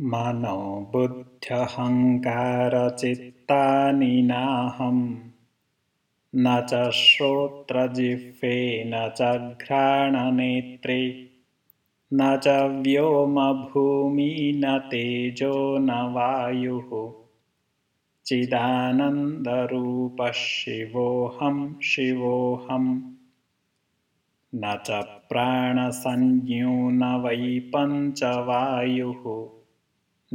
मनोबुद्ध्यहङ्कारचित्तानि नाहम्। न च श्रोत्रजिह्वे न च घ्राणनेत्रे। न च व्योमभूमि न तेजो न वायुः। चिदानन्दरूपः शिवोऽहं न च प्राणसंज्ञो न वै पञ्चवायुः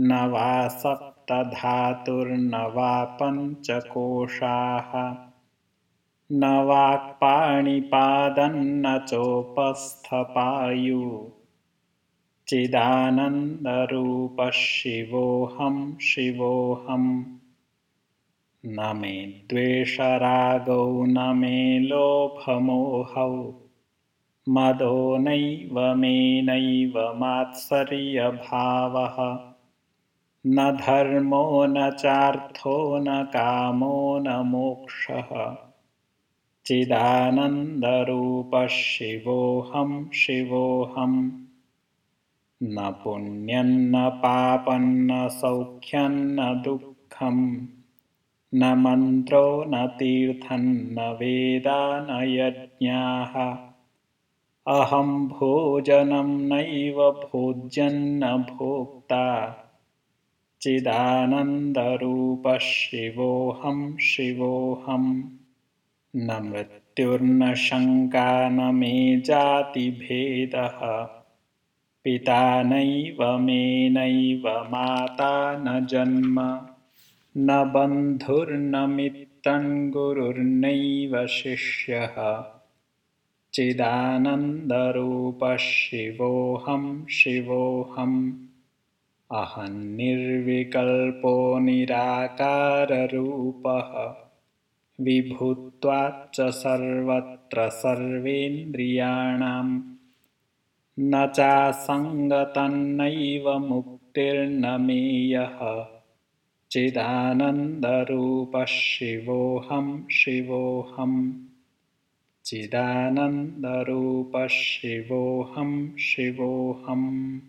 न वा सप्तधातुर्न वा पञ्चकोशाः न वाक्पाणिपादन्न चोपस्थपायु चिदानन्दरूपः शिवोऽहं। न मे द्वेषरागौ न मे लोभमोहौ। मदो नैव मेनैव मात्सर्यभावः न धर्मो न चार्थो न कामो न मोक्षः। चिदानन्दरूपः शिवोऽहं शिवोऽहम्। न पुण्यन्न पापन्न सौख्यन्न दुःखम् न मन्त्रो न तीर्थन्न वेदा न यज्ञाः। अहं भोजनं नैव भोज्यन्न भोक्ता चिदानन्दरूपः शिवोऽहं शिवोऽहम् न मृत्युर्न शङ्का न मे जातिभेदः पिता नैव मे नैव माता न जन्म। न बन्धुर्न मित्रं गुरुर्नैव शिष्यः। चिदानन्दरूपः शिवोऽहं शिवोऽहम् अहं निर्विकल्पो निराकाररूपः। विभुत्वाच्च सर्वत्र सर्वेन्द्रियाणां न चासङ्गतन्नैव मुक्तिर्न मेयः। चिदानन्दरूपः शिवोऽहं शिवोऽहम्। चिदानन्दरूपः शिवोऽहं शिवोऽहम्